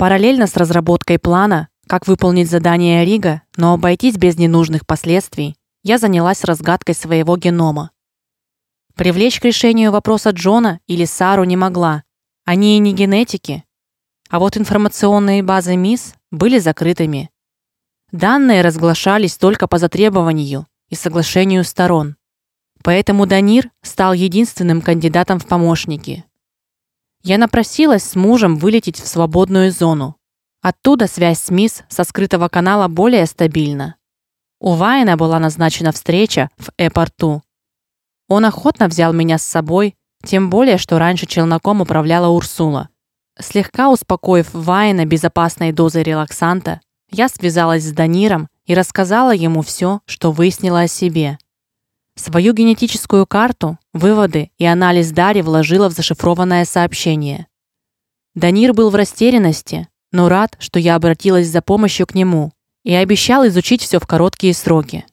Параллельно с разработкой плана, как выполнить задание Рига, но обойтись без ненужных последствий, я занялась разгадкой своего генома. Привлечь к решению вопроса Джона или Сару не могла. Они и не генетики. А вот информационные базы МИС были закрытыми. Данные разглашались только по затребованию и соглашению сторон. Поэтому Данир стал единственным кандидатом в помощники. Я напросилась с мужем вылететь в свободную зону. Оттуда связь с МИС со скрытого канала более стабильна. У Вайна была назначена встреча в аэропорту. Он охотно взял меня с собой, тем более что раньше челноком управляла Урсула. Слегка успокоив Вайна безопасной дозой релаксанта, я связалась с Даниром и рассказала ему все, что выяснила о себе. Свою генетическую карту, выводы и анализ Дари вложила в зашифрованное сообщение. Данир был в растерянности, но рад, что я обратилась за помощью к нему и обещал изучить все в короткие сроки.